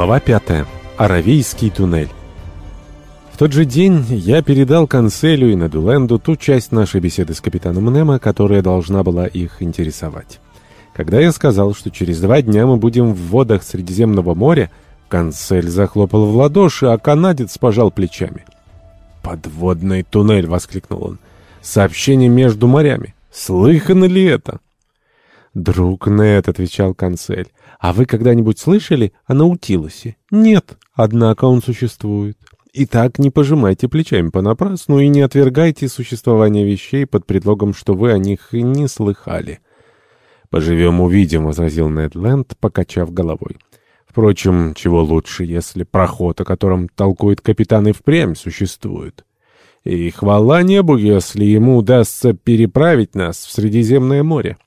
Глава 5. Аравийский туннель. В тот же день я передал Канцелю и Недуленду ту часть нашей беседы с капитаном Немо, которая должна была их интересовать. Когда я сказал, что через два дня мы будем в водах Средиземного моря, Канцель захлопал в ладоши, а канадец пожал плечами. «Подводный туннель!» — воскликнул он. «Сообщение между морями! Слыхано ли это?» «Друг Нед», — отвечал Канцель, — «а вы когда-нибудь слышали о Наутилусе?» «Нет, однако он существует. Итак, не пожимайте плечами понапрасну и не отвергайте существование вещей под предлогом, что вы о них и не слыхали». «Поживем, увидим», — возразил Нед Ленд, покачав головой. «Впрочем, чего лучше, если проход, о котором толкует капитан, и впрямь существует?» И хвала небу, если ему удастся переправить нас в Средиземное море.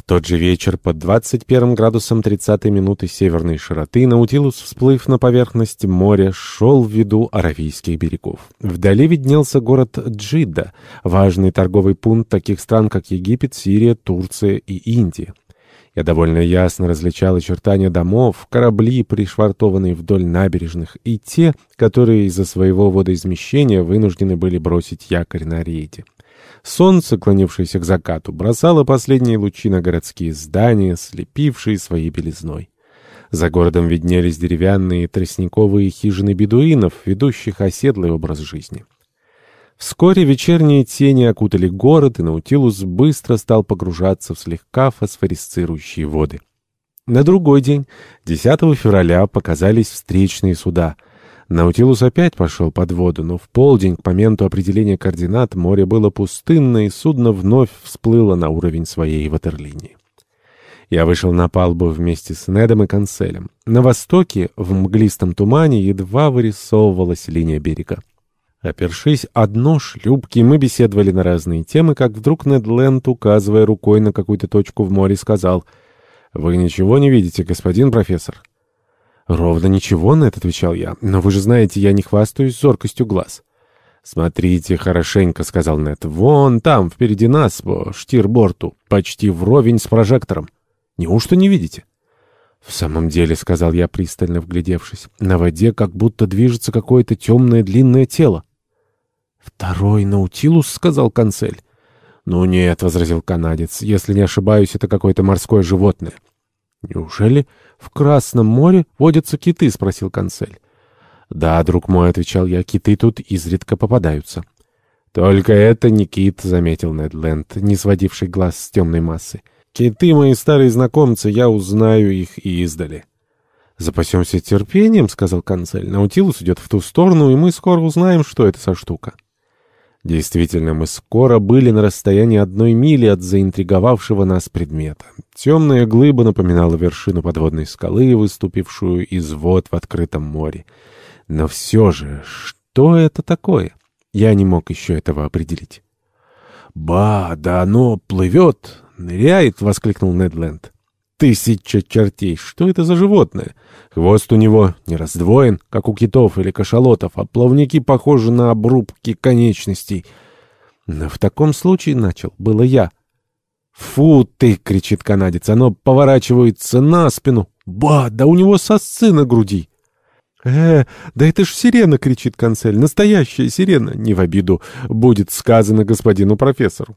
В тот же вечер под 21 градусом 30 минуты северной широты Наутилус, всплыв на поверхность моря, шел в виду Аравийских берегов. Вдали виднелся город Джидда, важный торговый пункт таких стран, как Египет, Сирия, Турция и Индия. Я довольно ясно различал очертания домов, корабли, пришвартованные вдоль набережных, и те, которые из-за своего водоизмещения вынуждены были бросить якорь на рейде. Солнце, клонившееся к закату, бросало последние лучи на городские здания, слепившие своей белизной. За городом виднелись деревянные тростниковые хижины бедуинов, ведущих оседлый образ жизни. Вскоре вечерние тени окутали город, и Наутилус быстро стал погружаться в слегка фосфорисцирующие воды. На другой день, 10 февраля, показались встречные суда — Наутилус опять пошел под воду, но в полдень, к моменту определения координат, море было пустынно, и судно вновь всплыло на уровень своей ватерлинии. Я вышел на палубу вместе с Недом и Канцелем. На востоке, в мглистом тумане, едва вырисовывалась линия берега. Опершись одно шлюпки, мы беседовали на разные темы, как вдруг Нед Ленд, указывая рукой на какую-то точку в море, сказал, «Вы ничего не видите, господин профессор?» «Ровно ничего, на это отвечал я. Но вы же знаете, я не хвастаюсь зоркостью глаз». «Смотрите хорошенько», — сказал Нед. «Вон там, впереди нас, по штирборту, почти вровень с прожектором. Неужто не видите?» «В самом деле», — сказал я, пристально вглядевшись, — «на воде как будто движется какое-то темное длинное тело». «Второй наутилус», — сказал канцель. «Ну нет», — возразил канадец, — «если не ошибаюсь, это какое-то морское животное». «Неужели в Красном море водятся киты?» — спросил канцель. «Да, друг мой», — отвечал я, — «киты тут изредка попадаются». «Только это не кит», — заметил Нед Ленд, не сводивший глаз с темной массы. «Киты мои старые знакомцы, я узнаю их и издали». «Запасемся терпением», — сказал канцель. «Наутилус идет в ту сторону, и мы скоро узнаем, что это за штука». Действительно, мы скоро были на расстоянии одной мили от заинтриговавшего нас предмета. Темная глыба напоминала вершину подводной скалы, выступившую из вод в открытом море. Но все же, что это такое? Я не мог еще этого определить. «Ба, да оно плывет, ныряет!» — воскликнул Недленд. Тысяча чертей! Что это за животное? Хвост у него не раздвоен, как у китов или кашалотов, а плавники похожи на обрубки конечностей. Но в таком случае начал, было я. «Фу ты!» — кричит канадец. «Оно поворачивается на спину! Ба! Да у него сосцы на груди!» «Э, да это ж сирена!» — кричит канцель. «Настоящая сирена!» Не в обиду будет сказано господину профессору.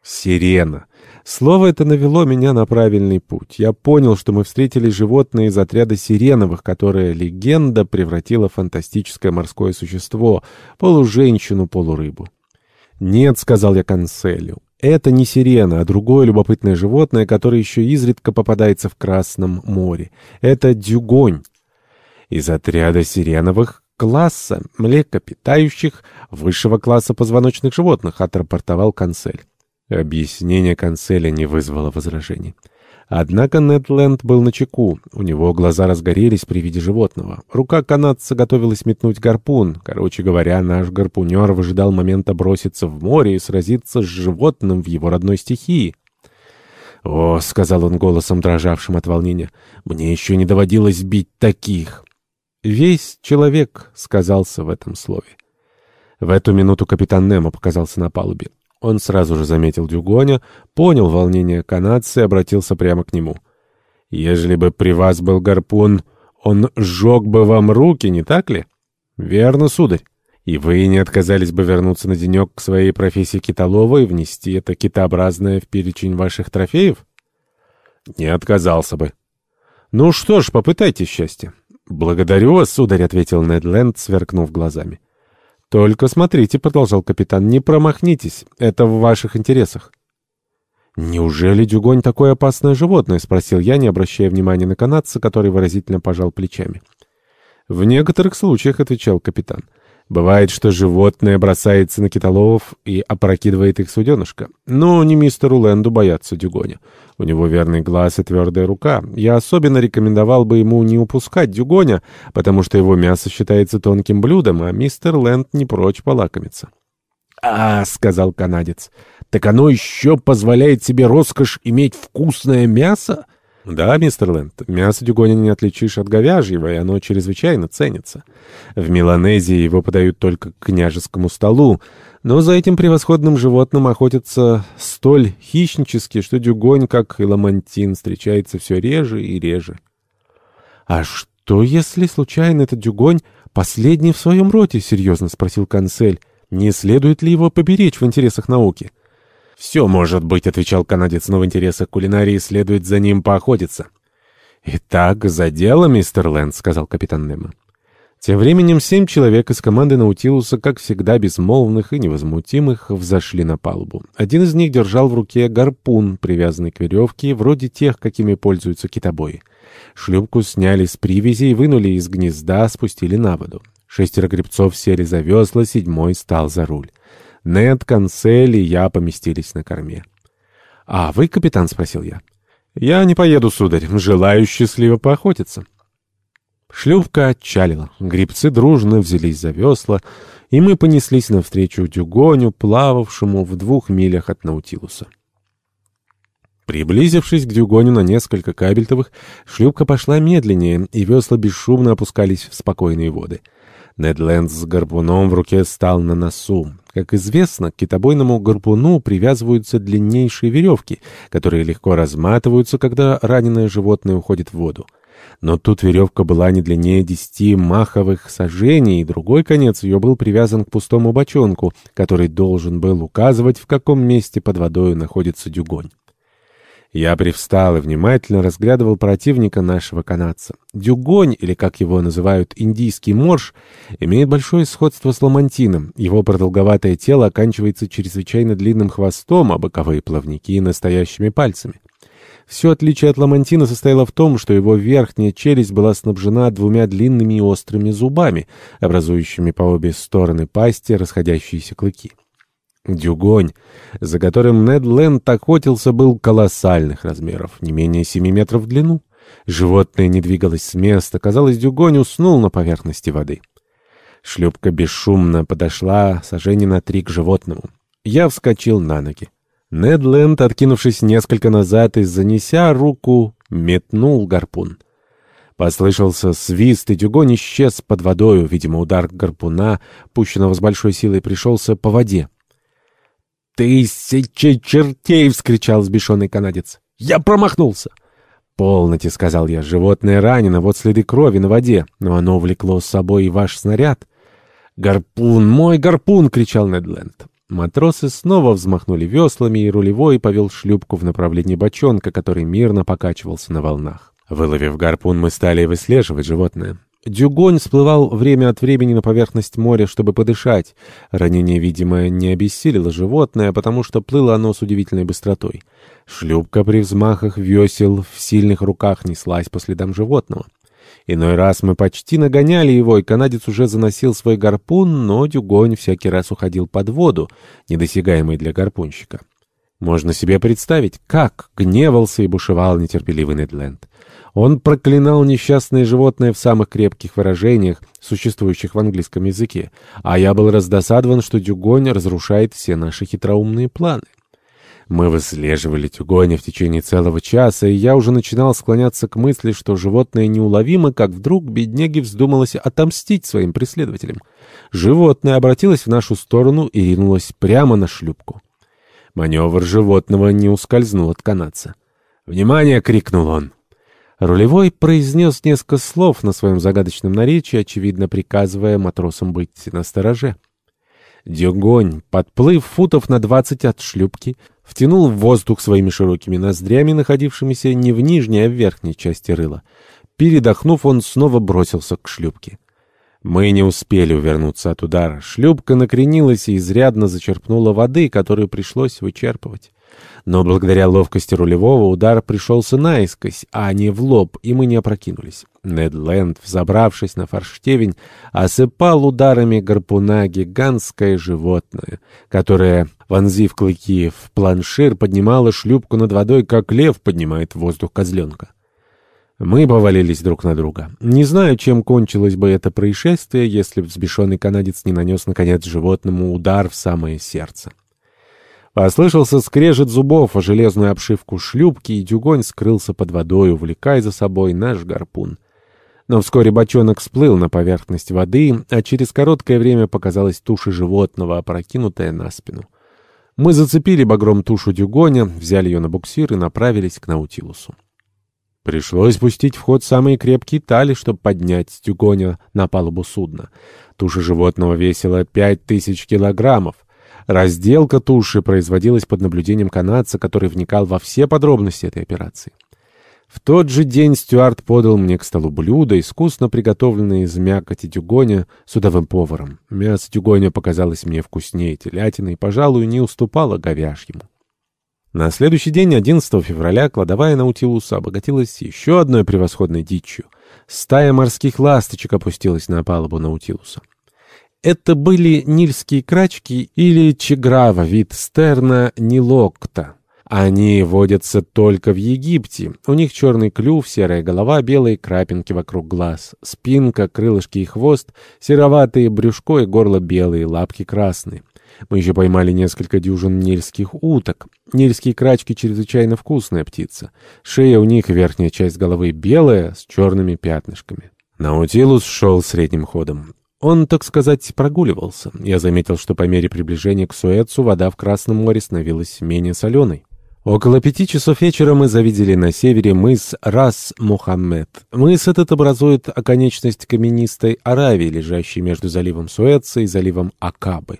«Сирена!» Слово это навело меня на правильный путь. Я понял, что мы встретили животное из отряда сиреновых, которое легенда превратила в фантастическое морское существо, полуженщину, полурыбу. «Нет», — сказал я канцелю, — «это не сирена, а другое любопытное животное, которое еще изредка попадается в Красном море. Это дюгонь. Из отряда сиреновых класса млекопитающих высшего класса позвоночных животных», — отрапортовал канцель. Объяснение канцеля не вызвало возражений. Однако Недленд был на чеку. У него глаза разгорелись при виде животного. Рука канадца готовилась метнуть гарпун. Короче говоря, наш гарпунер выжидал момента броситься в море и сразиться с животным в его родной стихии. «О», — сказал он голосом, дрожавшим от волнения, — «мне еще не доводилось бить таких». «Весь человек», — сказался в этом слове. В эту минуту капитан Немо показался на палубе. Он сразу же заметил Дюгоня, понял волнение канадца и обратился прямо к нему. «Ежели бы при вас был гарпун, Он сжег бы вам руки, не так ли? Верно, сударь. И вы не отказались бы вернуться на денек к своей профессии китолова и внести это китообразное в перечень ваших трофеев? Не отказался бы. Ну что ж, попытайте счастье. Благодарю вас, сударь, ответил Нед Ленд, сверкнув глазами. Только смотрите, продолжал капитан, не промахнитесь, это в ваших интересах. «Неужели дюгонь такое опасное животное?» — спросил я, не обращая внимания на канадца, который выразительно пожал плечами. «В некоторых случаях», — отвечал капитан, — Бывает, что животное бросается на китоловов и опрокидывает их суденышко. Но не мистеру Лэнду бояться дюгоня. У него верный глаз и твердая рука. Я особенно рекомендовал бы ему не упускать дюгоня, потому что его мясо считается тонким блюдом, а мистер Лэнд не прочь полакомиться. «А, — сказал канадец, — так оно еще позволяет себе роскошь иметь вкусное мясо?» «Да, мистер Лэнд, мясо дюгоня не отличишь от говяжьего, и оно чрезвычайно ценится. В Меланезии его подают только к княжескому столу, но за этим превосходным животным охотятся столь хищнически, что дюгонь, как и ламантин, встречается все реже и реже». «А что, если случайно этот дюгонь последний в своем роде?» — серьезно спросил канцель. «Не следует ли его поберечь в интересах науки?» «Все может быть», — отвечал канадец, но в интересах кулинарии следует за ним поохотиться. «Итак, за дело, мистер Лэнд», — сказал капитан Немо. Тем временем семь человек из команды Наутилуса, как всегда безмолвных и невозмутимых, взошли на палубу. Один из них держал в руке гарпун, привязанный к веревке, вроде тех, какими пользуются китобои. Шлюпку сняли с привязи и вынули из гнезда, спустили на воду. Шестеро гребцов сели за весла, седьмой стал за руль. Нед, Канцель и я поместились на корме. «А вы, капитан?» — спросил я. «Я не поеду, сударь. Желаю счастливо поохотиться». Шлюпка отчалила. Грибцы дружно взялись за весла, и мы понеслись навстречу Дюгоню, плававшему в двух милях от Наутилуса. Приблизившись к Дюгоню на несколько кабельтовых, шлюпка пошла медленнее, и весла бесшумно опускались в спокойные воды. Недленд с гарпуном в руке стал на носу. Как известно, к китобойному гарпуну привязываются длиннейшие веревки, которые легко разматываются, когда раненое животное уходит в воду. Но тут веревка была не длиннее десяти маховых сажений, и другой конец ее был привязан к пустому бочонку, который должен был указывать, в каком месте под водой находится дюгонь. Я привстал и внимательно разглядывал противника нашего канадца. Дюгонь, или как его называют индийский морж, имеет большое сходство с ламантином. Его продолговатое тело оканчивается чрезвычайно длинным хвостом, а боковые плавники — настоящими пальцами. Все отличие от ламантина состояло в том, что его верхняя челюсть была снабжена двумя длинными и острыми зубами, образующими по обе стороны пасти расходящиеся клыки. Дюгонь, за которым Нед Ленд охотился, был колоссальных размеров, не менее семи метров в длину. Животное не двигалось с места, казалось, Дюгонь уснул на поверхности воды. Шлюпка бесшумно подошла сожжение на три к животному. Я вскочил на ноги. Нед Ленд, откинувшись несколько назад и занеся руку, метнул гарпун. Послышался свист, и Дюгонь исчез под водою. Видимо, удар гарпуна, пущенного с большой силой, пришелся по воде. «Тысячи чертей!» — вскричал сбешенный канадец. «Я промахнулся!» «Полноте», — сказал я, — «животное ранено, вот следы крови на воде, но оно увлекло с собой и ваш снаряд». «Гарпун! Мой гарпун!» — кричал Недленд. Матросы снова взмахнули веслами, и рулевой повел шлюпку в направлении бочонка, который мирно покачивался на волнах. Выловив гарпун, мы стали выслеживать животное. Дюгонь всплывал время от времени на поверхность моря, чтобы подышать. Ранение, видимо, не обессилило животное, потому что плыло оно с удивительной быстротой. Шлюпка при взмахах весел в сильных руках неслась по следам животного. Иной раз мы почти нагоняли его, и канадец уже заносил свой гарпун, но Дюгонь всякий раз уходил под воду, недосягаемый для гарпунщика. Можно себе представить, как гневался и бушевал нетерпеливый Недленд. Он проклинал несчастное животное в самых крепких выражениях, существующих в английском языке, а я был раздосадован, что Дюгонь разрушает все наши хитроумные планы. Мы выслеживали Тюгоня в течение целого часа, и я уже начинал склоняться к мысли, что животное неуловимо, как вдруг бедняге вздумалось отомстить своим преследователям. Животное обратилось в нашу сторону и ринулось прямо на шлюпку. Маневр животного не ускользнул от канадца. «Внимание!» — крикнул он. Рулевой произнес несколько слов на своем загадочном наречии, очевидно приказывая матросам быть настороже. Дюгонь, подплыв футов на двадцать от шлюпки, втянул в воздух своими широкими ноздрями, находившимися не в нижней, а в верхней части рыла. Передохнув, он снова бросился к шлюпке. Мы не успели увернуться от удара. Шлюпка накренилась и изрядно зачерпнула воды, которую пришлось вычерпывать. Но благодаря ловкости рулевого удар пришелся наискось, а не в лоб, и мы не опрокинулись. Нед Ленд, взобравшись на форштевень, осыпал ударами гарпуна гигантское животное, которое, вонзив клыки в планшир, поднимало шлюпку над водой, как лев поднимает в воздух козленка. Мы повалились друг на друга. Не знаю, чем кончилось бы это происшествие, если взбешенный канадец не нанес, наконец, животному удар в самое сердце. Послышался скрежет зубов о железную обшивку шлюпки, и дюгонь скрылся под водой, увлекая за собой наш гарпун. Но вскоре бочонок всплыл на поверхность воды, а через короткое время показалась туша животного, опрокинутая на спину. Мы зацепили багром тушу дюгоня, взяли ее на буксир и направились к Наутилусу. Пришлось пустить в ход самые крепкие тали, чтобы поднять дюгоня на палубу судна. Туша животного весила пять тысяч килограммов. Разделка туши производилась под наблюдением канадца, который вникал во все подробности этой операции. В тот же день Стюарт подал мне к столу блюдо, искусно приготовленное из мякоти дюгоня судовым поваром. Мясо дюгоня показалось мне вкуснее телятины и, пожалуй, не уступало говяжьему. На следующий день, 11 февраля, кладовая Наутилуса обогатилась еще одной превосходной дичью. Стая морских ласточек опустилась на палубу Наутилуса. Это были нильские крачки или чеграва, вид стерна нилокта. Они водятся только в Египте. У них черный клюв, серая голова, белые крапинки вокруг глаз, спинка, крылышки и хвост, сероватые брюшко и горло белые, лапки красные. Мы еще поймали несколько дюжин нильских уток. Нильские крачки чрезвычайно вкусная птица. Шея у них верхняя часть головы белая, с черными пятнышками. Наутилус шел средним ходом. Он, так сказать, прогуливался. Я заметил, что по мере приближения к Суэцу вода в Красном море становилась менее соленой. Около пяти часов вечера мы завидели на севере мыс Рас-Мухаммед. Мыс этот образует оконечность каменистой Аравии, лежащей между заливом Суэца и заливом Акабы.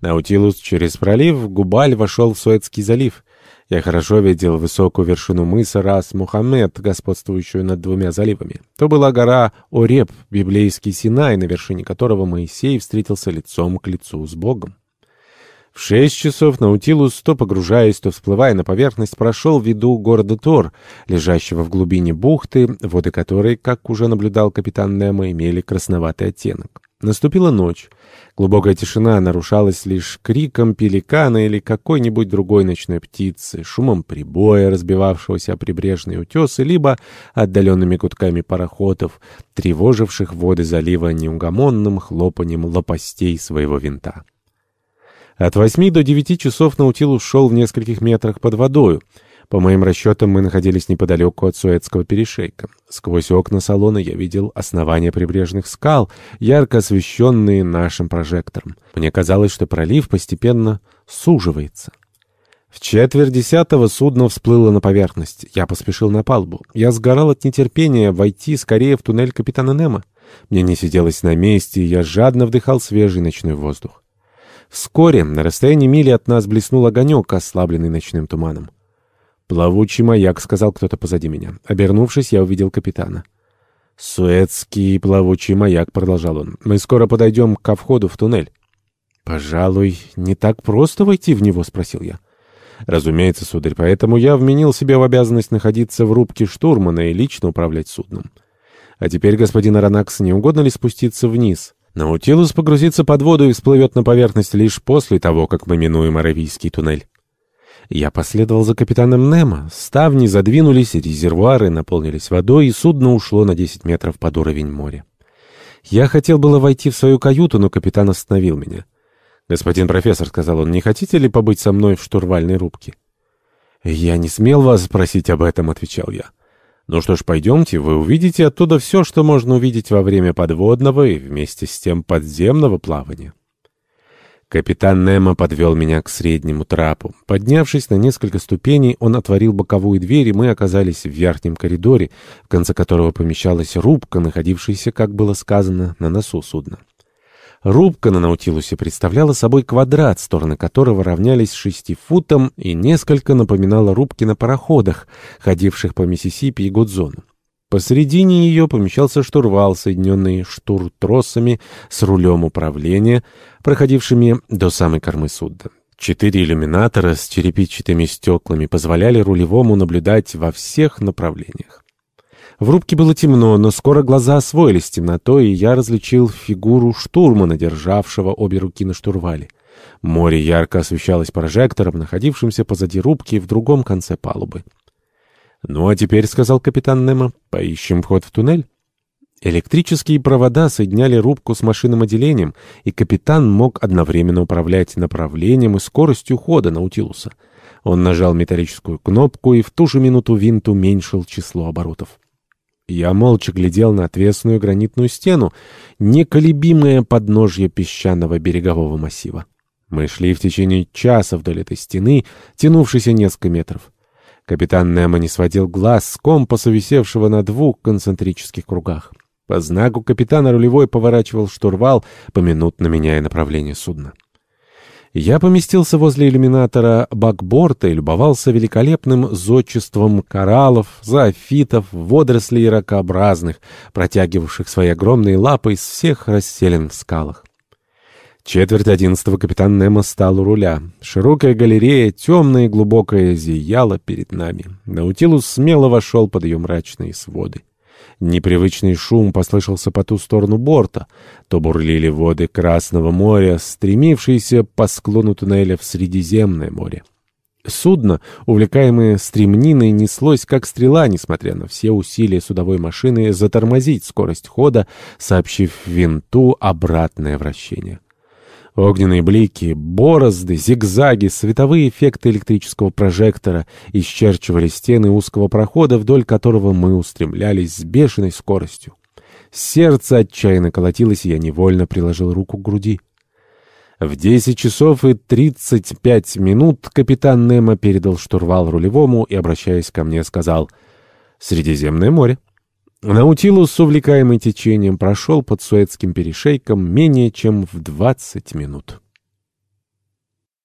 Наутилус через пролив Губаль вошел в Суэцкий залив. Я хорошо видел высокую вершину мыса Рас-Мухаммед, господствующую над двумя заливами. То была гора Ореб, библейский Синай, на вершине которого Моисей встретился лицом к лицу с Богом. В шесть часов Наутилус, то погружаясь, то всплывая на поверхность, прошел в виду города Тор, лежащего в глубине бухты, воды которой, как уже наблюдал капитан Немо, имели красноватый оттенок. Наступила ночь. Глубокая тишина нарушалась лишь криком пеликана или какой-нибудь другой ночной птицы, шумом прибоя, разбивавшегося о прибрежные утесы, либо отдаленными гудками пароходов, тревоживших воды залива неугомонным хлопанием лопастей своего винта. От восьми до девяти часов Наутилус шел в нескольких метрах под водою — по моим расчетам, мы находились неподалеку от Суэцкого перешейка. Сквозь окна салона я видел основания прибрежных скал, ярко освещенные нашим прожектором. Мне казалось, что пролив постепенно суживается. В четверть десятого судно всплыло на поверхность. Я поспешил на палубу. Я сгорал от нетерпения войти скорее в туннель капитана Немо. Мне не сиделось на месте, и я жадно вдыхал свежий ночной воздух. Вскоре на расстоянии мили от нас блеснул огонек, ослабленный ночным туманом. «Плавучий маяк», — сказал кто-то позади меня. Обернувшись, я увидел капитана. «Суэцкий плавучий маяк», — продолжал он. «Мы скоро подойдем ко входу в туннель». «Пожалуй, не так просто войти в него?» — спросил я. «Разумеется, сударь, поэтому я вменил себе в обязанность находиться в рубке штурмана и лично управлять судном. А теперь, господин Аронакс, не угодно ли спуститься вниз?» Наутилус погрузится под воду и всплывет на поверхность лишь после того, как мы минуем Аравийский туннель. Я последовал за капитаном Немо. Ставни задвинулись, резервуары наполнились водой, и судно ушло на 10 метров под уровень моря. Я хотел было войти в свою каюту, но капитан остановил меня. «Господин профессор», — сказал он, — «не хотите ли побыть со мной в штурвальной рубке?» «Я не смел вас спросить об этом», — отвечал я. «Ну что ж, пойдемте, вы увидите оттуда все, что можно увидеть во время подводного и вместе с тем подземного плавания». Капитан Немо подвел меня к среднему трапу. Поднявшись на несколько ступеней, он отворил боковую дверь, и мы оказались в верхнем коридоре, в конце которого помещалась рубка, находившаяся, как было сказано, на носу судна. Рубка на Наутилусе представляла собой квадрат, стороны которого равнялись шести футам и несколько напоминала рубки на пароходах, ходивших по Миссисипи и Гудзону. Посредине ее помещался штурвал, соединенный штуртросами с рулем управления, проходившими до самой кормы судна. Четыре иллюминатора с черепичатыми стеклами позволяли рулевому наблюдать во всех направлениях. В рубке было темно, но скоро глаза освоились темнотой, и я различил фигуру штурмана, державшего обе руки на штурвале. Море ярко освещалось прожектором, находившимся позади рубки в другом конце палубы. «Ну а теперь, — сказал капитан Немо, — поищем вход в туннель». Электрические провода соединяли рубку с машинным отделением, и капитан мог одновременно управлять направлением и скоростью хода Наутилуса. Он нажал металлическую кнопку, и в ту же минуту винт уменьшил число оборотов. Я молча глядел на отвесную гранитную стену, неколебимое подножье песчаного берегового массива. Мы шли в течение часа вдоль этой стены, тянувшейся несколько метров. Капитан Немо не сводил глаз с компаса, висевшего на двух концентрических кругах. По знаку капитана рулевой поворачивал штурвал, поминутно меняя направление судна. Я поместился возле иллюминатора бакборта и любовался великолепным зодчеством кораллов, зоофитов, водорослей ракообразных, протягивавших свои огромные лапы из всех расселен в скалах. Четверть одиннадцатого капитан Немо стал у руля. Широкая галерея, темная и глубокая, зияла перед нами. Наутилус смело вошел под ее мрачные своды. Непривычный шум послышался по ту сторону борта. То бурлили воды Красного моря, стремившиеся по склону туннеля в Средиземное море. Судно, увлекаемое стремниной, неслось как стрела, несмотря на все усилия судовой машины затормозить скорость хода, сообщив винту обратное вращение. Огненные блики, борозды, зигзаги, световые эффекты электрического прожектора исчерчивали стены узкого прохода, вдоль которого мы устремлялись с бешеной скоростью. Сердце отчаянно колотилось, и я невольно приложил руку к груди. В десять часов и тридцать пять минут капитан Немо передал штурвал рулевому и, обращаясь ко мне, сказал «Средиземное море». Наутилус, увлекаемый течением, прошел под Суэцким перешейком менее чем в двадцать минут.